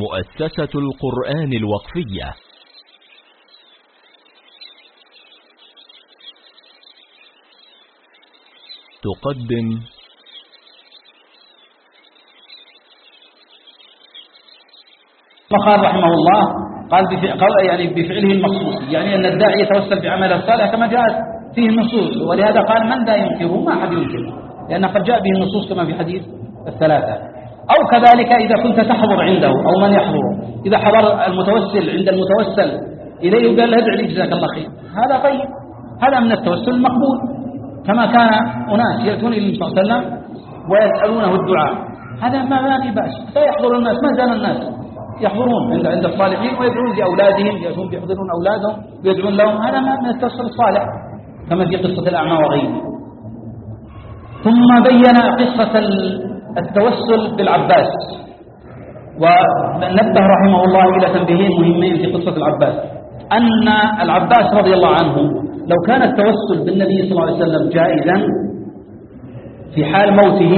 مؤسسة القرآن الوقفية. تقدم فقال رحمه الله قال بفعل يعني بفعله المخصوص يعني أن الداعي يتوسل بعمله الصالح كما جاءت فيه النصوص ولهذا قال من لا ينكره؟ ما أحد ينكره لأن قد جاء به النصوص كما في حديث الثلاثة. أو كذلك إذا كنت تحضر عنده أو من يحضره إذا حضر المتوسل عند المتوسل إليه وقال له ادعي جزاك الله خير. هذا طيب. هذا من التوسل المقبول. كما كان أناس يأتون إلى النبي صلى الله عليه وسلم ويسألونه الدعاء. هذا ما ما في بأس. لا يحضر الناس. ما زال الناس يحضرون عند عند الصالحين ويدعون لأولادهم يأتون يحضرون أولادهم ويدعون لهم. هذا من التوسل الصالح. كما في قصة الأعمى وغيره. ثم بين قصة التوسل بالعباس. ونبه رحمه الله إلى تنبيهين مهمين في قصة العباس. أن العباس رضي الله عنه لو كان التوسل بالنبي صلى الله عليه وسلم جائزا في حال موته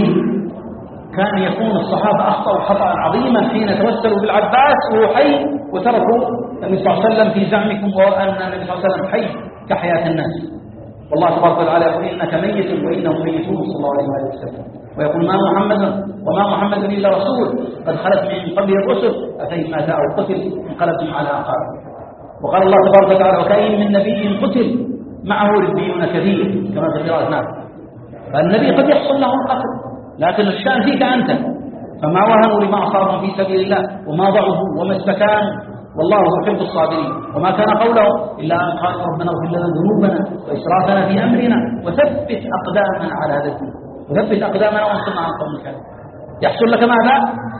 كان يكون الصحابة أخطأوا خطأ عظيما حين توسلوا بالعباس وهو حي وتركوا النبي صلى الله عليه وسلم في زعمكم وأن النبي صلى الله عليه وسلم حي كحياة الناس. والله تبارك وتعالى يقول إنك ميت وإنهم ميتون صلى الله عليه وسلم. ويقول ما محمد وما محمد إلا رسول قد خلت من قبله الرسل. أفإن مات أو قتل انقلبتم على أعقابكم وقال الله تبارك وتعالى وكأين من نبي قتل معه ربيون كثير كما في قراءة فالنبي قد يحصل له القتل لكن الشأن فيك أنت. فما وهنوا لما أصابهم في سبيل الله وما ضعفوا وما استكانوا. والله يحب الصابرين وما كان قولهم إلا أن قالوا ربنا اغفر لنا ذنوبنا وإسرافنا في أمرنا وثبت أقدامنا على هذا الدين وثبت أقدامنا وانصرنا عن قوم يحصل لك ماذا؟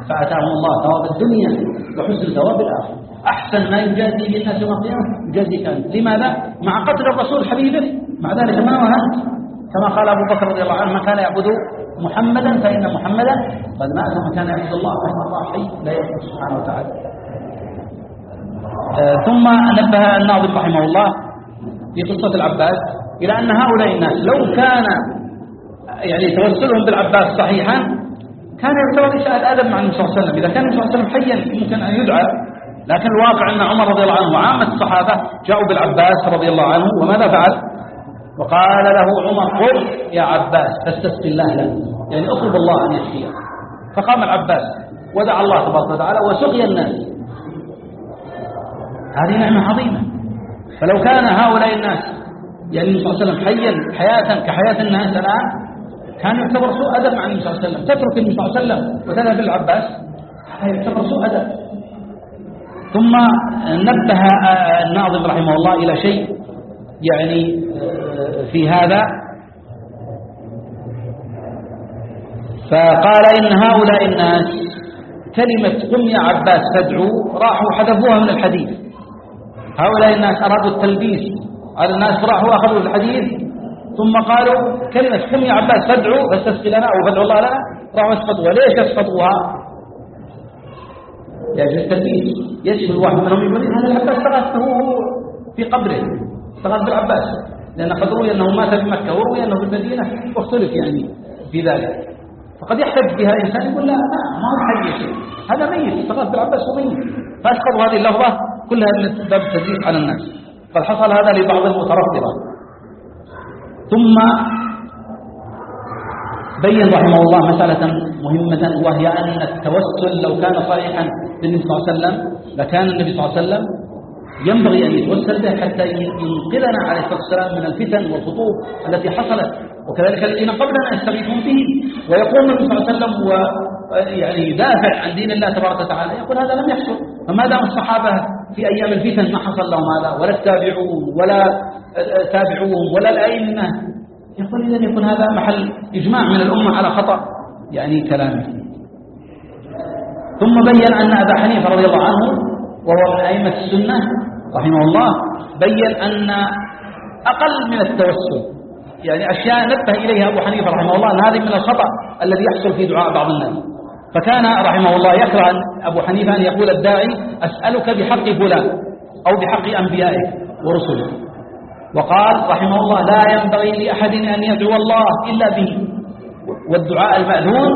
فأتاهم الله ثواب الدنيا وحسن ثواب الآخرة. أحسن ما يجازي به الناس يوم القيامة. يجازيك أنت لماذا؟ مع قتل الرسول حبيبه. مع ذلك ما وهنت كما قال أبو بكر رضي الله عنه من كان يعبد محمدا فإن محمدا قد مات ومن كان يعبد الله فإن الله حي لا يموت سبحانه وتعالى. ثم نبه الناظم رحمه الله في قصة العباس إلى أن هؤلاء الناس لو كان يعني توسلهم بالعباس صحيحا كان يعتبر إساءة الأدب مع النبي صلى الله عليه وسلم. إذا كان النبي صلى الله عليه وسلم حيا يمكن أن يدعى. لكن الواقع أن عمر رضي الله عنه وعامة الصحابة جاءوا بالعباس رضي الله عنه وماذا فعل؟ وقال له عمر قل يا عباس فاستسقي الله له يعني اطلب الله أن يسقيه فقام العباس ودعا الله تبارك وتعالى وسقي الناس. هذه نعمة عظيمة. فلو كان هؤلاء الناس يعني النبي صلى الله عليه وسلم حيا حياة كحياة الناس الآن كان يعتبر سوء أدب مع النبي صلى الله عليه وسلم. تترك النبي صلى الله عليه وسلم وتذهب للعباس هذا يعتبر سوء أدب. ثم نبه الناظم رحمه الله إلى شيء يعني في هذا. فقال إن هؤلاء الناس كلمة قم يا عباس فادعوا راحوا حذفوها من الحديث. هؤلاء الناس أرادوا التلبيس. على الناس راحوا أخذوا الحديث ثم قالوا كلمة قم يا عباس فادعوا فاستسقي لنا أو فادعوا الله لنا. راحوا اسقطوها ليش اسقطوها؟ يعني التلبيس. يشفي الواحد منهم يقول هذا العباس استغاثه في قبره. استغاث بالعباس لأن قد روي أنه مات في مكة وروي أنه في المدينة. واختلف يعني في ذلك. فقد يحتج بها إنسان يقول لا ما هو حي هذا ميت. استغاث بالعباس وميت فأسقطوا هذه اللفظة. كلها من باب التدليس على الناس. قد حصل هذا لبعض المترفضة. ثم بين رحمه الله مسألة مهمة وهي أن التوسل لو كان صحيحا للنبي صلى الله عليه وسلم لكان النبي صلى الله عليه وسلم ينبغي أن يتوسل به حتى ينقذنا عليه الصلاة والسلام من الفتن والخطوب التي حصلت. وكذلك الذين قبلنا يستغيثون به ويقوم النبي صلى الله عليه وسلم ويعني يدافع عن دين الله تبارك وتعالى يقول هذا لم يحصل. فما دام الصحابة في أيام الفتن ما حصل لهم هذا ولا التابعون ولا تابعوهم ولا الأئمة. يقول إذا يكون هذا محل إجماع من الأمة على خطأ. يعني كلامه. ثم بين أن أبا حنيفة رضي الله عنه وهو من أئمة السنة رحمه الله بين أن أقل من التوسل. يعني أشياء نبه إليها أبو حنيفة رحمه الله أن هذه من الخطأ الذي يحصل في دعاء بعض الناس. فكان رحمه الله يكره أبو حنيفة أن يقول الداعي أسألك بحق فلان أو بحق أنبيائك ورسله وقال رحمه الله لا ينبغي لأحد أن يدعو الله إلا به. والدعاء المأذون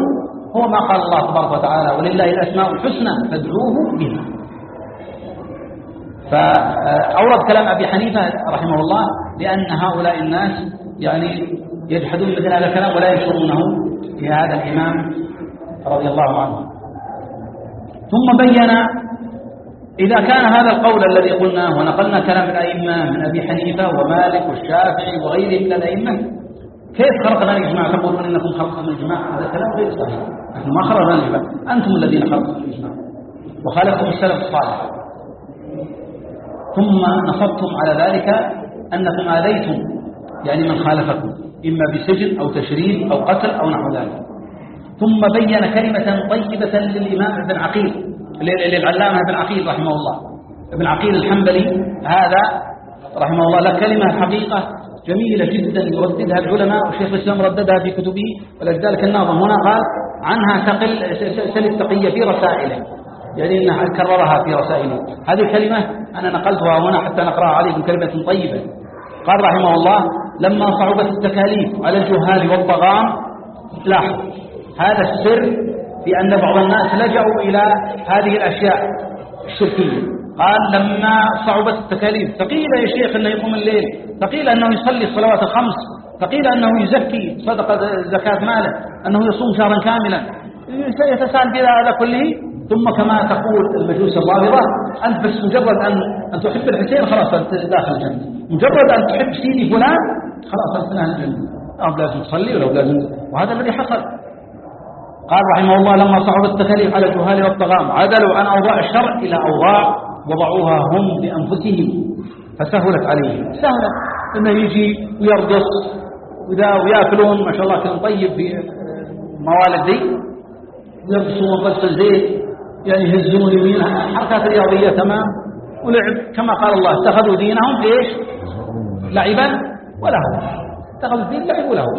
هو ما قال الله تبارك وتعالى ولله الأسماء الحسنى فادعوه بها. فأورد كلام أبي حنيفة رحمه الله لأن هؤلاء الناس يعني يجحدون مثل هذا الكلام ولا ينشرونه في هذا الإمام رضي الله عنه. ثم بين إذا كان هذا القول الذي قلناه ونقلنا كلام الأئمة من أبي حنيفة ومالك والشافعي وغيرهم من الأئمة كيف خلقنا الإجماع؟ تقولون إنكم خلقتم الإجماع هذا كلام غير صحيح. نحن ما خلقنا الإجماع أنتم الذين خلقتم الإجماع وخالفتم السلف الصالح. ثم نصبتم على ذلك أنكم آذيتم يعني من خالفكم إما بسجن أو تشريد أو قتل أو نحو ذلك. ثم بين كلمة طيبة للإمام ابن عقيل للعلامة ابن عقيل رحمه الله. ابن عقيل الحنبلي هذا رحمه الله. له كلمة حقيقة جميلة جدا يرددها العلماء وشيخ الإسلام رددها في كتبه. ولذلك الناظم هنا قال عنها تقل سل التقية في رسائله. يعني إنها كررها في رسائله. هذه الكلمة أنا نقلتها هنا حتى نقرأها عليكم كلمة طيبة. قال رحمه الله لما صعبت التكاليف على الجهال والطغام لاحظ هذا السر في أن بعض الناس لجأوا إلى هذه الأشياء الشركية. قال لما صعبت التكاليف ثقيل يا شيخ أنه يقوم الليل ثقيل أنه يصلي الصلوات الخمس ثقيل أنه يزكي صدقة زكاة ماله أنه يصوم شهرا كاملا. يتساءل بهذا كله. ثم كما تقول المجوس الرافضة أنت بس مجرد أن, أن تحب الحسين خلاص أنت داخل الجنة. مجرد أن تحب سيدي فلان خلاص أنت داخل الجنة. أو لازم تصلي ولا لازم وهذا الذي حصل. قال رحمه الله لما صعب التكاليف على الجهال والطغام عدلوا عن أوضاع الشرع إلى أوضاع وضعوها هم بأنفسهم فسهلت عليهم. سهلت إنه يجي ويرقص وإذا ويأكلون ما شاء الله كان طيب في موالد دي ويرقصون رقص الزيت يعني يهزون يمين حركات رياضية تمام. ولعب كما قال الله اتخذوا دينهم إيش لعبا ولهوا اتخذوا الدين لعب ولهوا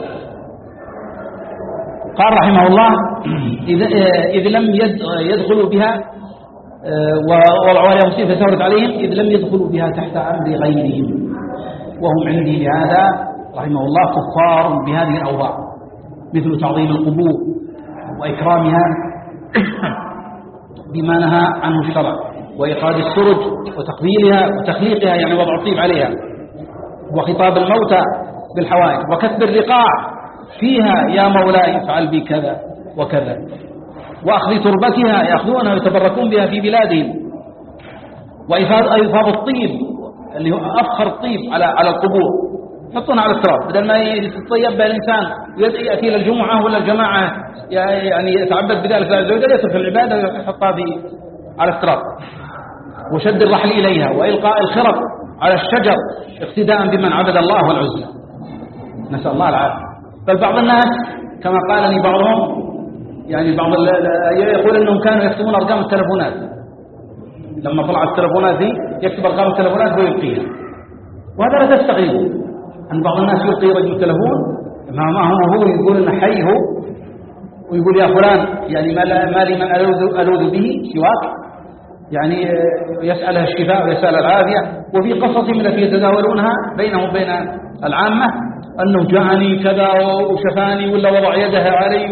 قال رحمه الله إذ لم يدخلوا بها ووضعوا عليها مصيبة فثورت عليهم إذ لم يدخلوا بها تحت أمر غيرهم. وهم عندي لهذا رحمه الله كفار بهذه الأوضاع. مثل تعظيم القبور وإكرامها بما نهى عنه الشرع وإيقاد السرج وتقبيلها وتخليقها يعني وضع الطيب عليها. وخطاب الموتى بالحوائج وكسب الرقاع. فيها يا مولاي افعل بي كذا وكذا. وأخذ تربتها يأخذونها ويتبركون بها في بلادهم. وإفاض الطيب اللي هو أفخر الطيب على على القبور. يحطونها على التراب بدل ما يتطيب بها الإنسان يأتي إلى الجمعة ولا الجماعة يعني يتعبد بذلك لا زوجة يترك العبادة ويحطها في على التراب. وشد الرحل إليها وإلقاء الخرق على الشجر اقتداء بمن عبد الله والعزة نسأل الله العافية. بل بعض الناس كما قال لي بعضهم يعني بعض يقول إنهم كانوا يكتبون أرقام التلفونات. لما طلعت التلفونات دي يكتب أرقام التلفونات ويلقيها وهذا لا تستغربوا أن بعض الناس يلقي رجل تلفون ما ما هو هو يقول إنه حي هو ويقول يا فلان يعني ما لي من ألوذ, ألوذ به سواك. يعني يسألها الشفاء ويسأل العافية. وفي قصصهم التي يتداولونها بينهم وبين العامة أنه جاءني كذا وشفاني ولا وضع يده علي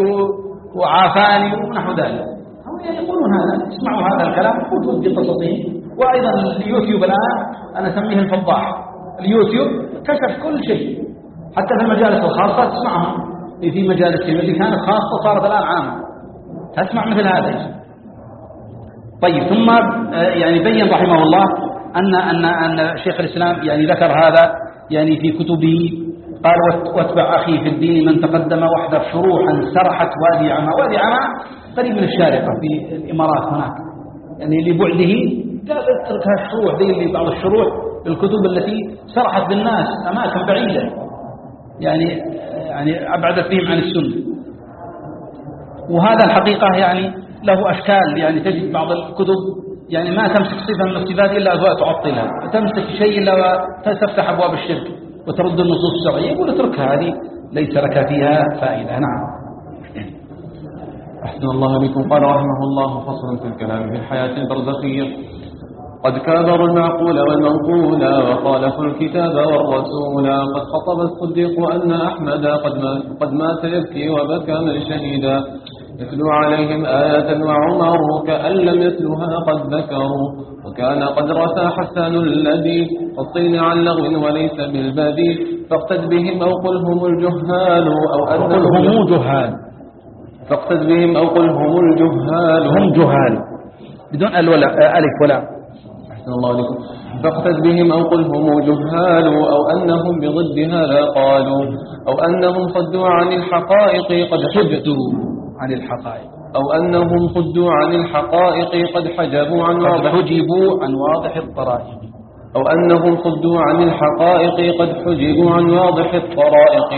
وعافاني ونحو ذلك. هم يقولون هذا اسمعوا هذا الكلام موجود في قصصهم. وأيضا اليوتيوب الآن أنا أسميه الفضاح اليوتيوب كشف كل شيء حتى في المجالس الخاصة تسمعهم. في مجالس التي كانت خاصة صارت الآن عامة. تسمع مثل هذا. طيب ثم آه، يعني بين رحمه الله أن أن أن شيخ الإسلام يعني ذكر هذا. يعني في كتبه قال واتبع أخي في الدين من تقدم واحذر شروحا سرحت وادي عما وادي عما قريب من الشارقة في الإمارات هناك. يعني لبعده قال اترك هالشروح ذي بعض الشروح الكتب التي سرحت بالناس أماكن بعيدة. يعني يعني أبعدت بهم عن السنة. وهذا الحقيقة يعني له أشكال يعني تجد بعض الكتب يعني ما تمسك صفة من الصفات إلا تعطلها تمسك شيء إلا تفتح أبواب الشرك وترد النصوص الشرعية يقول اتركها هذه ليس لك فيها فائدة. نعم. أحسن الله بكم قال رحمه الله فصل في الكلام في الحياة البرزخية. قد كابروا المعقول والمنقول وخالفوا الكتاب والرسول قد خطب الصديق أن أحمد قد مات, قد مات يبكي وبكى من شهيدا. يتلو عليهم آية وعمر كأن لم يتلها قد ذكروا. وكان قد رسى حسان الذي الطين عن لغو وليس بالبديل فاقتد بهم أو قل هم الجهال أو قل أنهم هم جهال. فاقتد بهم أو قل هم الجهال. هم جهال. بدون الولا آه، ألف ولا. أحسن الله عليكم. فاقتد بهم أو قل هم جهال أو أنهم بضدها لا قالوا. أو أنهم صدوا عن الحقائق قد حجتوا عن الحقائق. أو أنهم صدوا عن الحقائق قد حجبوا عن قد واضح حجبوا عن واضح الطرائق. أو أنهم صدوا عن الحقائق قد حجبوا عن واضح الطرائق.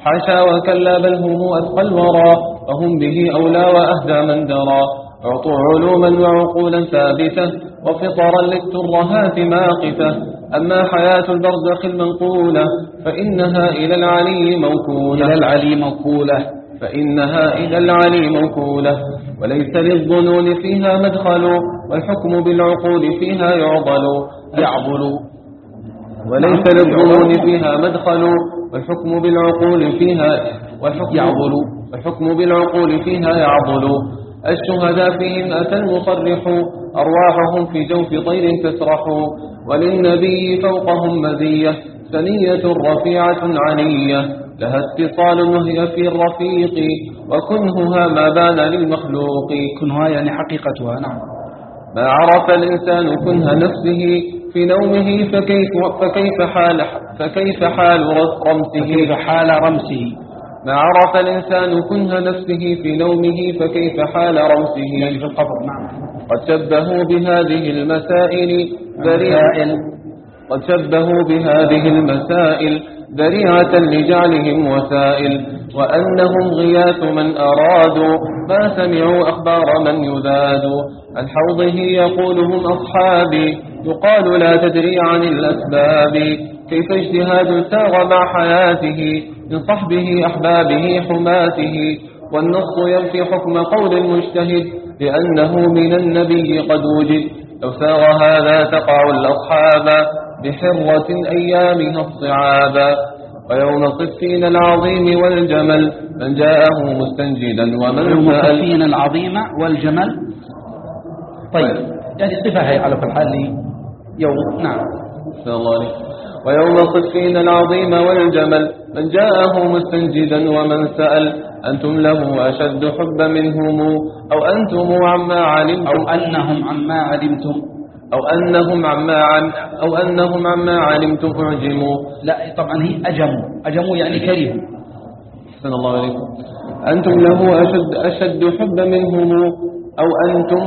حاشا وكلا بل هم أثقى الورى وهم به أولى وأهدى من درى. أعطوا علوما وعقولا ثابتة وفطرا للترهات ماقتة. أما حياة البرزخ المنقولة فإنها إلى العلي موكولة. إلى العلي موكولة. فإنها إلى العلي موكولة وليس للظنون فيها مدخل والحكم بالعقول فيها يعضل يعضل. وليس للظنون فيها مدخل والحكم بالعقول فيها يعضل. والحكم بالعقول فيها يعضل. الشهداء فيهم أتى المصرح أرواحهم في جوف طير تسرح وللنبي فوقهم مزية ثنية رفيعة عنية لها اتصال وهي في الرفيق وكنهها ما بان للمخلوق. كنها يعني حقيقتها نعم. ما عرف الإنسان كنه نفسه في نومه فكيف, فكيف حال فكيف حال رمسه؟ كيف حال رمسه؟ ما عرف الإنسان كنه نفسه في نومه فكيف حال رمسه؟ يعني في القبر نعم. قد شبهوا بهذه المسائل. مسائل قد شبهوا بهذه المسائل ذريعة لجعلهم وسائل وأنهم غياث من أرادوا ما سمعوا أخبار من يذاد عن حوضه يقولهم أصحابي يقال لا تدري عن الأسباب. كيف اجتهاد ساغ مع حياته من صحبه أحبابه حماته. والنص ينفي حكم قول المجتهد لأنه من النبي قد وجد. لو ساغ هذا تقع الأصحاب. بحرة أيامها الصعابا ويوم صفين العظيم والجمل من جاءه مستنجدا ومن سأل. المصفين العظيمة والجمل. طيب يعني صفة هي على كل حال؟ يوم نعم. الله. ويوم صفين العظيم والجمل من جاءه مستنجدا ومن سأل. أنتم له أشد حبا منهم أو أنتم عما علمتم؟ أو أنهم عما علمتم. أو أنهم عما عن أو أنهم عما علمتم أعجموا لا طبعا هي أجموا. أجموا يعني كرهوا. صلى الله عليكم. أنتم له أشد أشد حبا منهم أو أنتم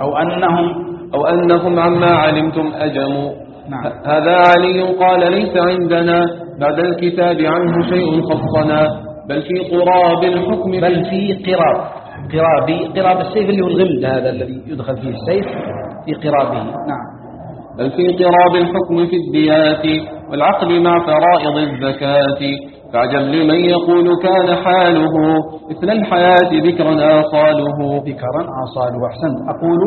أو أنهم أو أنهم عما علمتم أجموا. نعم. هذا علي قال ليس عندنا بعد الكتاب عنه شيء خصنا بل في قراب الحكم بل في قراب. قراب قراب السيف اللي هو الغمد هذا الذي يدخل فيه السيف. في قرابه. نعم. بل في قراب الحكم في الديات والعقل مع فرائض الزكاة. فاعجب لمن يقول كان حاله مثل الحياة ذكرا آصاله. ذكرا عصال وأحسنت أقول.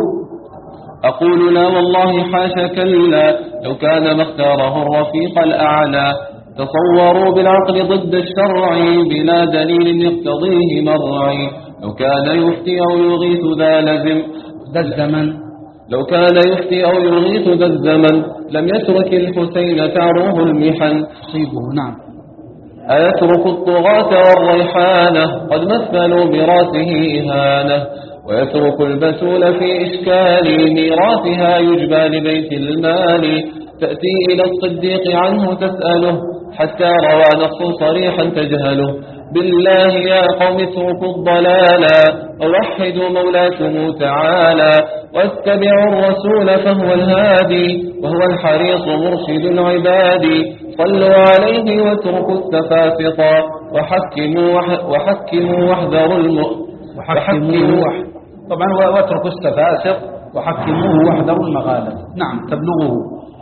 أقول لا والله حاشا كلا لو كان ما اختاره الرفيق الأعلى. تصوروا بالعقل ضد الشرع بلا دليل يقتضيه مرعي. لو كان يفتي أو يغيث ذا لزم. ذا الزمن. لو كان يفتي أو يغيث ذا الزمن لم يترك الحسين تعروه المحن. تصيبه نعم. أيترك الطغاة والريحانة قد مثلوا برأسه إهانة. ويترك البتول في إشكال ميراثها يجبى لبيت المال. تأتي إلى الصديق عنه تسأله حتى روى نص صريحا تجهله. بالله يا قوم اتركوا الضلالا ووحدوا مولاكم تعالى واتبعوا الرسول فهو الهادي وهو الحريص مرشد العباد. صلوا عليه واتركوا السفاسطا وحكموا وح وحكموا واحذروا الم وحكموه وح... طبعا واتركوا السفاسق وحكموه واحذروا المغالب. نعم تبلغه.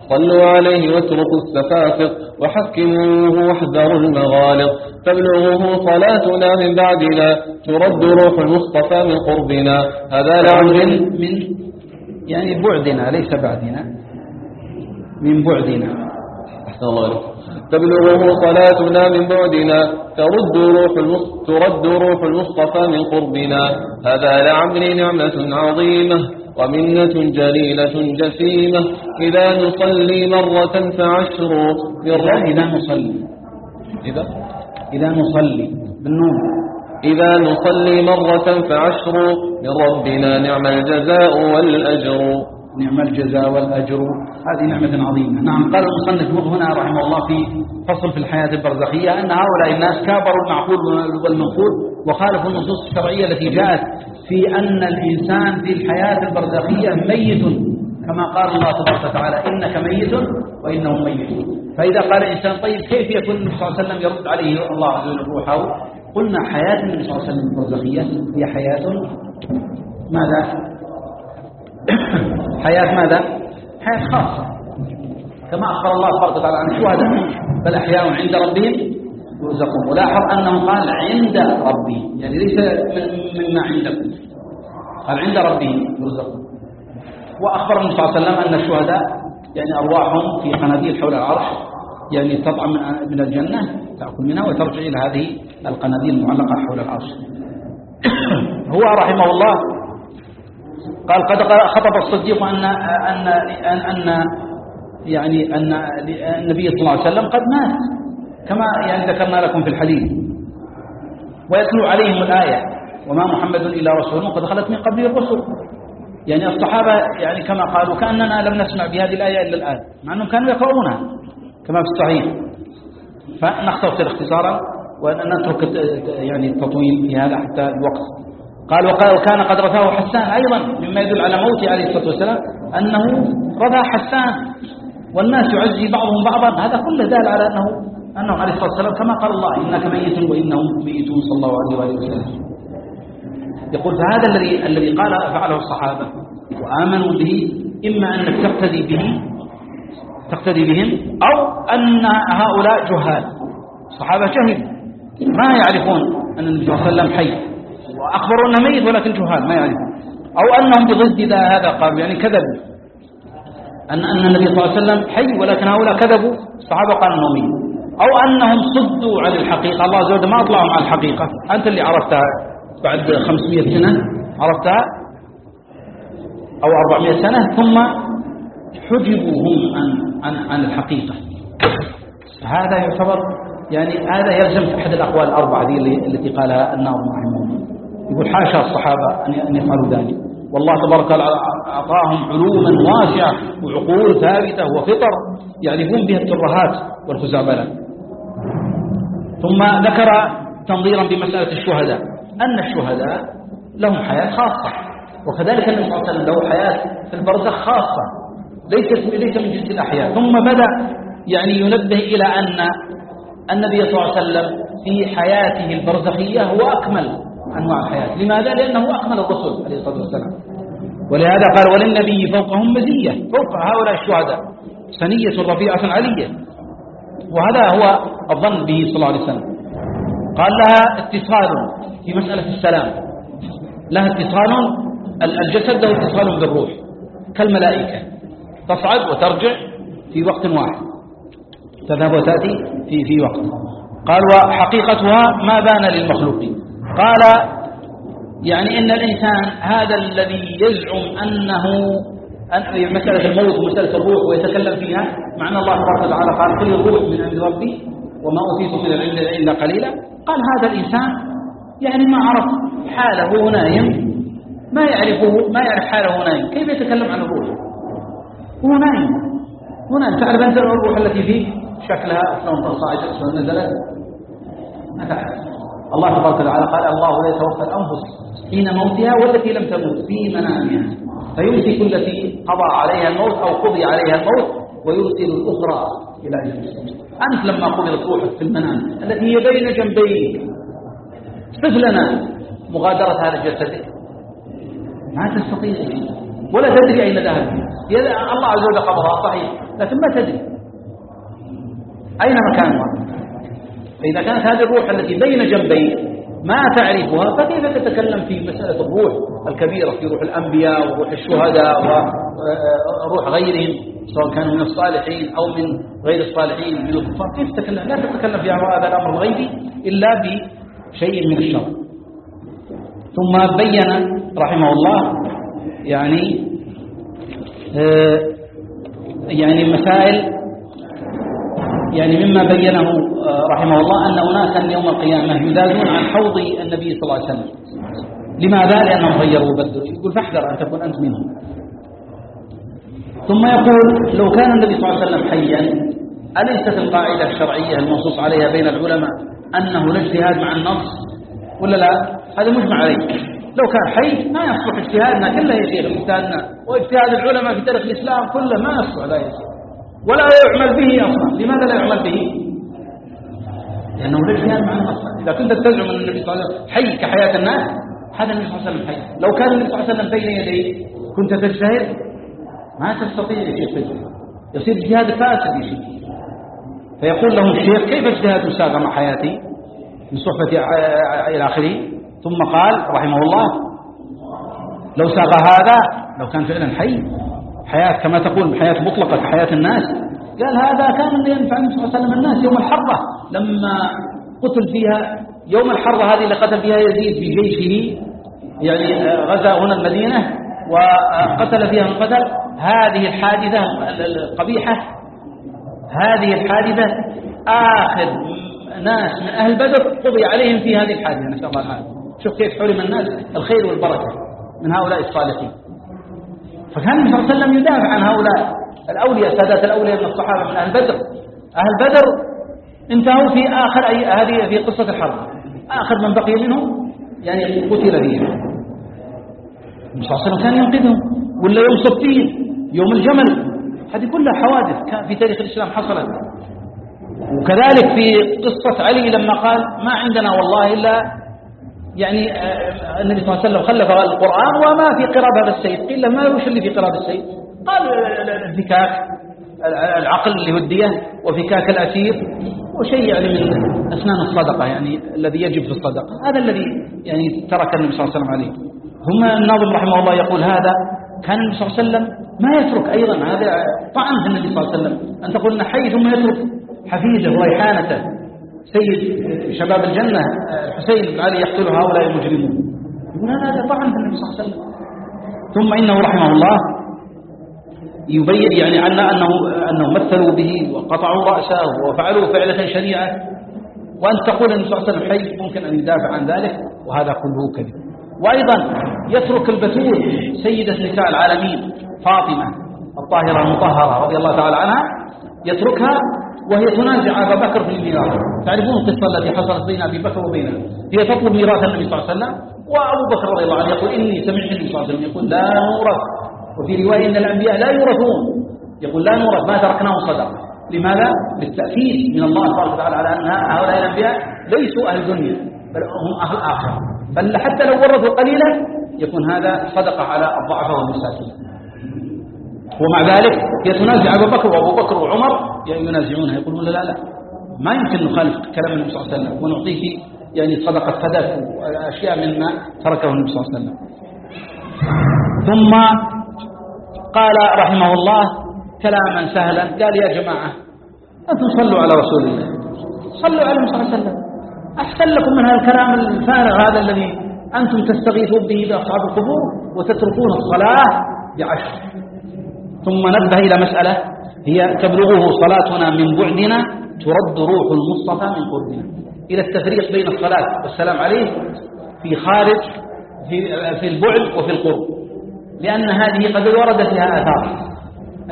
صلوا عليه واتركوا السفاسق وحكموه واحذروا المغالط تبلغه صلاتنا من بعدنا ترد روح المصطفى من قربنا. هذا لعمر من يعني بعدنا ليس بعدنا. من بعدنا. أحسن الله عليك. تبلغه صلاتنا من بعدنا ترد روح المص- ترد روح المصطفى من قربنا. هذا لعمري نعمة عظيمة ومنة جليلة جسيمة. إذا نصلي مرة فعشر من إذا نصلي. إذا؟ إذا نصلي بالنون إذا نصلي مرة فعشر من ربنا نعم الجزاء والأجر. نعم الجزاء والأجر. هذه نعمة عظيمة. نعم قال المصنف هنا رحمه الله في فصل في الحياة البرزخية أن هؤلاء الناس كابروا المعقول والمنقول وخالفوا النصوص الشرعية التي جاءت في أن الإنسان في الحياة البرزخية ميت. كما قال الله تبارك وتعالى إنك ميت وإنهم ميتون. فإذا قال الإنسان طيب كيف يكون النبي صلى الله عليه وسلم يرد عليه الله عز وجل روحه؟ قلنا حياة النبي صلى الله عليه وسلم البرزخية هي حياة ماذا؟ حياة ماذا؟ حياة خاصة. كما أخبر الله تبارك وتعالى عن الشهداء بل أحياء عند ربهم يرزقون. ولاحظ أنه قال عند ربي. يعني ليس من مما عندكم. قال عند ربهم يرزقون. وأخبر النبي صلى الله عليه وسلم أن الشهداء يعني أرواحهم في قناديل حول العرش. يعني تطعم من- من الجنة تأكل منها وترجع إلى هذه القناديل المعلقة حول العرش. هو رحمه الله قال قد خطب الصديق أن أن أن, أن يعني أن النبي صلى الله عليه وسلم قد مات كما يعني ذكرنا لكم في الحديث. ويتلو عليهم الآية وما محمد إلا رسول قد خلت من قبله الرسل. يعني الصحابة يعني كما قالوا كأننا لم نسمع بهذه الآية إلا الآن مع أنهم كانوا يقرؤونها كما في الصحيح. فنختصر اختصارا ونترك يعني التطويل في هذا حتى الوقت. قال وكان قد رثاه حسان أيضا مما يدل على موته عليه الصلاة والسلام أنه رثى حسان والناس يعزي بعضهم بعضا. هذا كله دال على أنه أنه عليه الصلاة والسلام كما قال الله إنك ميت وإنهم ميتون صلى الله عليه وآله وسلم. يقول فهذا الذي الذي قال فعله الصحابة وآمنوا به إما أنك تقتدي به تقتدي بهم أو أن هؤلاء جهال. الصحابة جهلوا ما يعرفون أن النبي صلى الله عليه وسلم حي. وأخبروا أنه ميت ولكن جهال ما يعرفون. أو أنهم بضد ذا هذا قالوا يعني كذبوا. أن أن النبي صلى الله عليه وسلم حي ولكن هؤلاء كذبوا الصحابة قالوا أنه ميت. أو أنهم صدوا عن الحقيقة. الله عز وجل ما أطلعهم على الحقيقة. أنت اللي عرفتها بعد 500 سنة؟ عرفتها؟ أو 400 سنة؟ ثم حجبوا هم عن عن عن الحقيقة. هذا يعتبر يعني هذا يلزم في أحد الأقوال الأربعة اللي- التي قالها الناظم رحمه الله. يقول حاشا الصحابة أن يفعلوا ذلك. والله تبارك وتعالى أعطاهم علوما واسعة وعقول ثابتة وفطر يعرفون بها الترهات والخزعبلات ثم ذكر تنظيرا بمسألة الشهداء. أن الشهداء لهم حياة خاصة وكذلك النبي صلى الله عليه وسلم له حياة في البرزخ خاصة ليست ليس من جنس الأحياء. ثم بدأ يعني ينبه إلى أن النبي صلى الله عليه وسلم في حياته البرزخية هو أكمل. أنواع الحياة. لماذا؟ لأنه أكمل الرسل عليه الصلاة والسلام. ولهذا قال وللنبي فوقهم مزية. فوق هؤلاء الشهداء. سنية رفيعة علية. وهذا هو الظن به صلى الله عليه وسلم. قال لها اتصال في مسألة السلام. لها اتصال الجسد له اتصال بالروح. كالملائكة. تصعد وترجع في وقت واحد. تذهب وتأتي في في وقت. قال وحقيقتها ما بان للمخلوقين. قال يعني إن الإنسان هذا الذي يزعم أنه أن مسألة الموت ومسألة الروح ويتكلم فيها مع أن الله تبارك وتعالى قال كل الروح من عند ربي وما أوتيت من العلم إلا قليلا. قال هذا الإنسان يعني ما عرف حاله وهو نايم ما يعرفه ما يعرف حاله وهو نايم كيف يتكلم عن الروح؟ هو نايم هو نايم. تعرف أنت الروح التي فيه؟ شكلها شلون صاعدة شلون نزلت. ما تعرف. الله تبارك وتعالى قال الله لا يتوفى الأنفس حين موتها والتي لم تموت في منامها. فيمسك التي قضى عليها الموت أو قضي عليها الموت ويرسل الأخرى إلى أجل أنت لما قبضت روحك في المنام التي هي بين جنبيك صف لنا مغادرة هذا الجسد ما تستطيع. ولا تدري أين ذهب الله عز وجل قبضها صحيح لكن ما تدري. أين مكانها؟ فإذا كانت هذه الروح التي بين جنبيك ما تعرفها فكيف تتكلم في مسألة الروح الكبيرة في روح الأنبياء وروح الشهداء وروح غيرهم سواء كانوا من الصالحين أو من غير الصالحين من الكفار؟ كيف تتكلم؟ لا تتكلم في هذا الأمر الغيبي إلا بشيء من الشر. ثم بين رحمه الله يعني آه، يعني مسائل يعني مما بينه آه، رحمه الله أن أناسا يوم القيامة يذادون عن حوض النبي صلى الله عليه وسلم. لماذا؟ لأنهم غيروا وبدلوا يقول فاحذر أن تكون أنت منهم. ثم يقول لو كان النبي صلى الله عليه وسلم حيا أليست القاعدة الشرعية المنصوص عليها بين العلماء أنه الاجتهاد مع النص؟ ولا لا؟ هذا مجمع عليه. لو كان حي ما يصلح اجتهادنا كله يا شيخ اجتهادنا. واجتهاد العلماء في تاريخ الإسلام كله ما يصلح لا يصلح. ولا يعمل به أصلا. لماذا لا يعمل به؟ لأنه الاجتهاد مع النص إذا كنت تزعم أن النبي صلى الله عليه وسلم حي كحياة الناس هذا النبي صلى الله عليه وسلم حي. لو كان النبي صلى الله عليه وسلم بين يديه كنت تجتهد؟ ما تستطيع يا يصير اجتهاد فاسد شيخ. فيقول له الشيخ كيف اجتهاد ساق مع حياتي من صحبة إلى آخره؟ ثم قال رحمه الله لو ساق هذا لو كان فعلا حي. حياة كما تقول حياة مطلقة كحياة الناس. قال هذا كان اللي ينفع النبي صلى الله عليه وسلم الناس يوم الحرة. لما قتل فيها يوم الحرة هذه اللي قتل فيها يزيد في جيشه يعني غزا هنا المدينة وقتل فيها من قتل. هذه الحادثة القبيحة هذه الحادثة آخر ناس من أهل بدر قضي عليهم في هذه الحادثة. نسأل الله العافية. شوف كيف حرم الناس الخير والبركة من هؤلاء الصالحين. فكان النبي صلى الله عليه وسلم يدافع عن هؤلاء الأولياء سادات الأولياء من الصحابة من أهل بدر. أهل بدر انتهوا في آخر أي هذه في قصة الحرب. آخر من بقي منهم يعني قتل فيها النبي صلى الله عليه وسلم كان ينقذهم. ولا يوم صفين يوم الجمل. هذه كلها حوادث كان في تاريخ الإسلام حصلت. وكذلك في قصة علي لما قال ما عندنا والله إلا يعني آه، النبي صلى الله عليه وسلم خلف القرآن وما في قراب هذا السيد قيل له ما وش اللي في قراب السيد قال الفكاك العقل اللي الدية وفكاك الأسير وشيء يعني من أسنان الصدقة يعني الذي يجب في الصدقة. هذا الذي يعني ترك النبي صلى الله عليه وسلم عليه. هم الناظم رحمه الله يقول هذا كان النبي صلى الله عليه وسلم ما يترك أيضا. هذا طعن في النبي صلى الله عليه وسلم. أن تقول حي ثم يترك حفيده وريحانته سيد شباب الجنة حسين بن علي يقتل هؤلاء المجرمون. يقول هذا طعن في النبي صلى الله عليه وسلم. ثم إنه رحمه الله يبين يعني عن أنه أنه مثلوا به وقطعوا رأسه وفعلوا فعلة شريعة وأن تقول أن صلى الله عليه وسلم حي ممكن أن يدافع عن ذلك وهذا كله كذب. وأيضا يترك البتول سيدة نساء العالمين فاطمة الطاهرة المطهرة رضي الله تعالى عنها يتركها وهي تنازع أبا بكر في الميراث. تعرفون القصة التي حصلت بين أبي بكر وبينها هي تطلب ميراث النبي صلى الله عليه وسلم وأبو بكر رضي الله عنه يقول إني سمعت النبي صلى الله عليه وسلم يقول لا نورث. وفي رواية إن الأنبياء لا يورثون. يقول لا نورث ما تركناه صدق. لماذا؟ بالتأكيد من الله تبارك وتعالى على أن هؤلاء الأنبياء ليسوا أهل دنيا بل هم أهل آخر بل حتى لو ورثوا قليلا يكون هذا صدقة على الضعفاء والمساكين. ومع ذلك يتنازع أبو بكر وأبو بكر وعمر ينازعونه يقولون لا لا ما يمكن نخالف كلام النبي صلى الله عليه وسلم ونعطيه يعني صدقة فداك وأشياء مما تركه النبي صلى الله عليه وسلم. ثم قال رحمه الله كلاما سهلا قال يا جماعة أنتم صلوا على رسول الله. صلوا عليه صلى الله عليه وسلم. أحسن لكم من هذا الكلام الفارغ هذا الذي أنتم تستغيثون به بأصحاب القبور وتتركون الصلاة بعشر. ثم نبه إلى مسألة هي تبلغه صلاتنا من بعدنا ترد روح المصطفى من قربنا. إلى التفريق بين الصلاة والسلام عليه في خارج في, في البعد وفي القرب. لأن هذه قد ورد فيها آثار.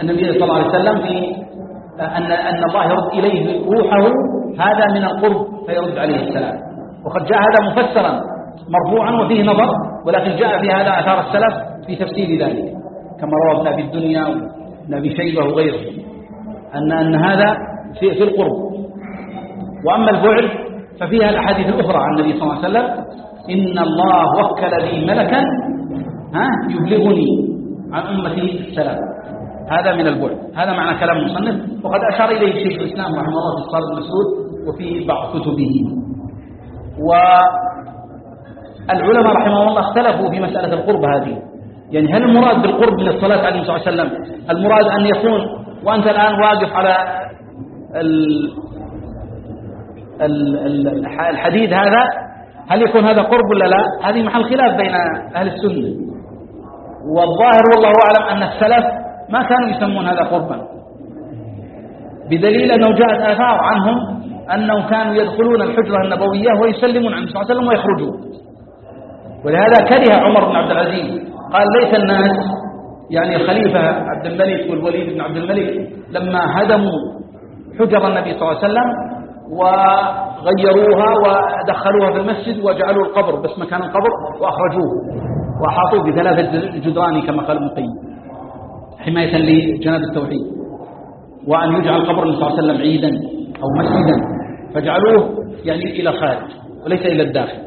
النبي صلى الله عليه وسلم في أن أن الله يرد إليه روحه هذا من القرب فيرد عليه السلام. وقد جاء هذا مفسرا مرفوعا وفيه نظر ولكن جاء في هذا آثار السلف في تفسير ذلك. كما روى ابن أبي الدنيا وابن أبي شيبة وغيره أن أن هذا في, في القرب. وأما البعد ففيها الأحاديث الأخرى عن النبي صلى الله عليه وسلم إن الله وكل لي ملكا ها يبلغني عن أمتي السلام. هذا من البعد هذا معنى كلام المصنف. وقد أشار إليه شيخ الإسلام رحمه الله في الصالح المسعود وفي بعض كتبه. والعلماء رحمه الله اختلفوا في مسألة القرب هذه. يعني هل المراد بالقرب من الصلاة عليه وسلم؟ المراد أن يكون وأنت الآن واقف على الحديد هذا هل يكون هذا قرب ولا لا؟ هذه محل خلاف بين أهل السنة. والظاهر والله أعلم أن السلف ما كانوا يسمون هذا قربا. بدليل أنه جاءت آثار عنهم أنهم كانوا يدخلون الحجرة النبوية ويسلمون عن صلى الله عليه وسلم ويخرجون. ولهذا كره عمر بن عبد العزيز قال ليس الناس يعني الخليفة عبد الملك والوليد بن عبد الملك لما هدموا حجر النبي صلى الله عليه وسلم وغيروها ودخلوها في المسجد وجعلوا القبر بس مكان القبر وأخرجوه وأحاطوه بثلاثة جدران كما قال ابن القيم حماية لجناب التوحيد. وأن يجعل قبر النبي صلى الله عليه وسلم عيدا أو مسجدا فجعلوه يعني إلى الخارج وليس إلى الداخل.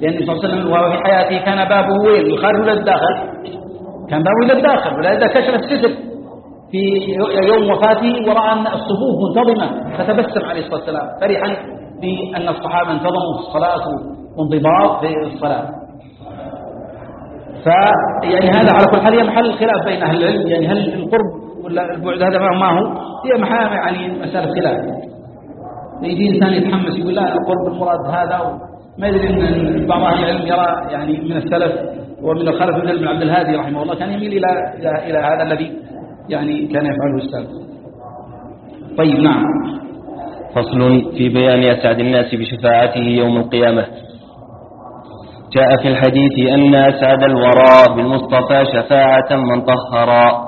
لأن النبي صلى الله عليه وسلم في حياته كان بابه وين؟ الخارج ولا الداخل. كان بابه إلى الداخل ولهذا كشف الستر في يوم وفاته ورأى أن الصفوف منتظمة فتبسم عليه الصلاة والسلام. فرحا بأن الصحابة انتظموا في الصلاة وانضباط في الصلاة. فيعني هذا على كل حال هي محل الخلاف بين أهل العلم. يعني هل القرب ولا البعد؟ هذا ما هو. هي محل يعني مسألة خلاف. يجي إنسان يتحمس يقول لا القرب المراد هذا ما يدري إن بعض أهل العلم يرى يعني من السلف ومن الخلف من بن عبد الهادي رحمه الله كان يميل إلى إلى, إلى هذا الذي يعني كان يفعله السلف. طيب نعم. فصل في بيان أسعد الناس بشفاعته يوم القيامة. جاء في الحديث أن أسعد الورى بالمصطفى شفاعة من طهرا.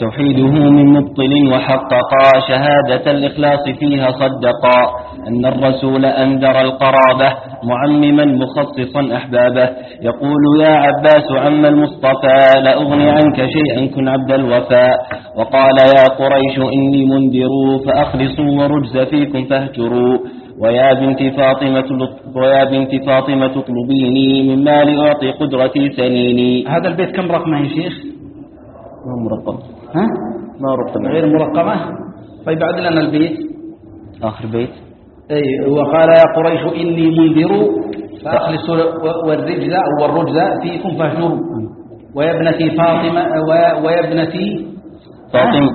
توحيده من مبطل وحققا شهادة الإخلاص فيها صدقا أن الرسول أنذر القرابة معمما مخصصا أحبابه. يقول يا عباس عم المصطفى لأغني عنك شيئا كن عبد الوفاء. وقال يا قريش إني منذر فأخلصوا ورجز فيكم فاهجروا. ويا بنت فاطمة ويا بنت فاطمة اطلبيني من مال أعطي قدرتي سنيني. هذا البيت كم رقمه يا شيخ؟ ما مرقم ها؟ ما رقم غير مرقمة؟ طيب بعد لنا البيت. آخر بيت. أي وقال يا قريش إني منذر. فأخلص والرجز أو والرجز فيكم فاهجروا ويا ابنتي فاطمة ويا ابنتي فاطمة.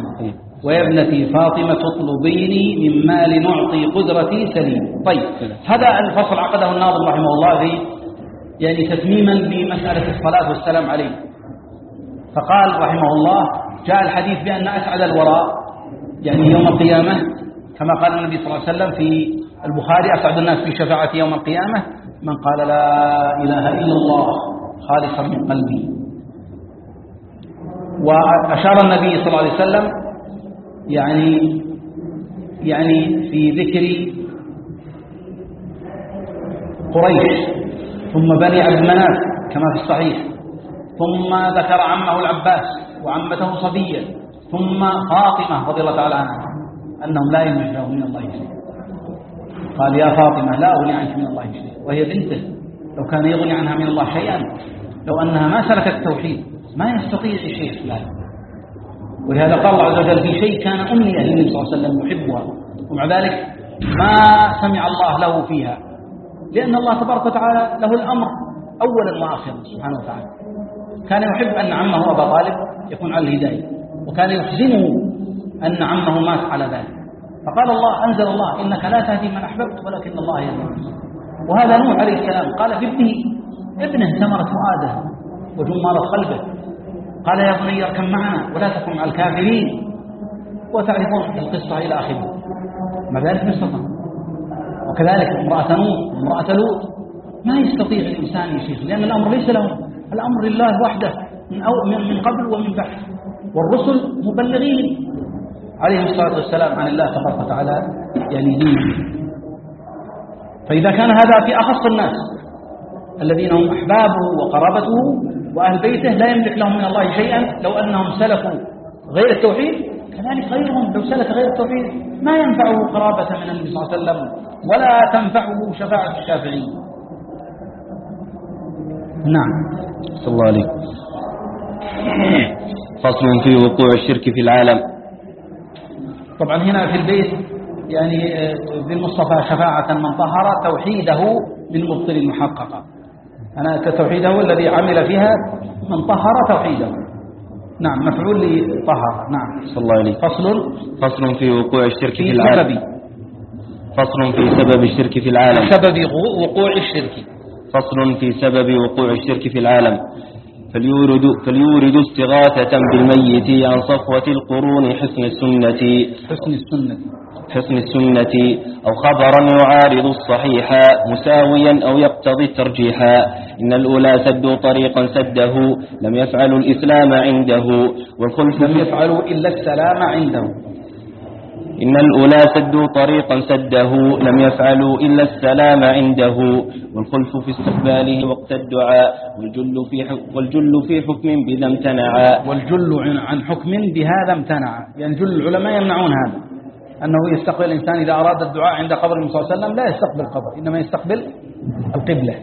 ويا ابنتي فاطمة اطلبيني من مال نعطي قدرتي سليم. طيب هذا الفصل عقده الناظم رحمه الله في يعني تتميما بمسألة الصلاة والسلام عليه. فقال رحمه الله جاء الحديث بأن أسعد الوراء يعني يوم القيامة كما قال النبي صلى الله عليه وسلم في البخاري أسعد الناس في شفاعة يوم القيامة؟ من قال لا إله إلا الله خالصا من قلبي. وأشار النبي صلى الله عليه وسلم يعني يعني في ذكر قريش ثم بني عبد مناف كما في الصحيح ثم ذكر عمه العباس. وعمته صبية ثم فاطمة رضي الله تعالى عنها. أنهم لا يملك لهم من الله شيء قال يا فاطمة لا أغني عنك من الله شيء وهي بنته. لو كان يغني عنها من الله شيئا لو أنها ما سلكت التوحيد ما يستطيع شيء لا ولهذا قال الله عز وجل في شيء كان أمنية للنبي صلى الله عليه وسلم يحبها. ومع ذلك ما سمع الله له فيها. لأن الله تبارك وتعالى له الأمر أولا وآخرا سبحانه وتعالى. كان يحب أن عمه أبا طالب يكون على الهداية وكان يحزنه أن عمه مات على ذلك. فقال الله أنزل الله إنك لا تهدي من أحببت ولكن الله يهدي وهذا نوح عليه السلام قال في ابنه ابنه ثمرة فؤاده وجمارة قلبه. قال يا بني اركب معنا ولا تكن مع الكافرين. وتعرفون القصة إلى آخره. مع ذلك ما استطاع وكذلك امرأة نوح وامرأة لوط. ما يستطيع الإنسان يا شيخ لأن الأمر ليس له الأمر لله وحده من, أو من قبل ومن بعد. والرسل مبلغين. عليهم الصلاة والسلام عن الله تبارك وتعالى يعني دينه فإذا كان هذا في أخص الناس الذين هم أحبابه وقرابته وأهل بيته لا يملك لهم من الله شيئا. لو أنهم سلكوا غير التوحيد كذلك غيرهم لو سلك غير التوحيد ما ينفعه قرابة من النبي صلى الله عليه وسلم ولا تنفعه شفاعة الشافعين نعم. صلى الله عليه فصل في وقوع الشرك في العالم. طبعا هنا في البيت يعني بالمصطفى شفاعة من طهر توحيده بالمبطل المحققة أنا توحيده الذي عمل فيها من طهر توحيده. نعم مفعول لطهر. نعم. صلى الله عليه فصل. فصل في وقوع الشرك في, في العالم. سبب. فصل في سبب الشرك في العالم. سبب وقوع الشرك. فصل في سبب وقوع الشرك في العالم. فليورد, فليورد استغاثة بالميت عن صفوة القرون حسن السنة. حسن السنة. حسن السنة. أو خبرا يعارض الصحيح مساويا أو يقتضي الترجيح. إن الأولى سدوا طريقا سده لم يفعلوا الإسلام عنده. والخلف لم يفعلوا إلا السلام عنده. إن الأولى سدوا طريقا سده لم يفعلوا إلا السلام عنده. والخلف في استقباله وقت الدعاء والجل في والجل في حكم بذا امتنعا والجل عن- عن حكم بهذا امتنع. يعني جل العلماء يمنعون هذا. أنه يستقبل الإنسان إذا أراد الدعاء عند قبر النبي صلى الله عليه وسلم لا يستقبل القبر إنما يستقبل القبلة.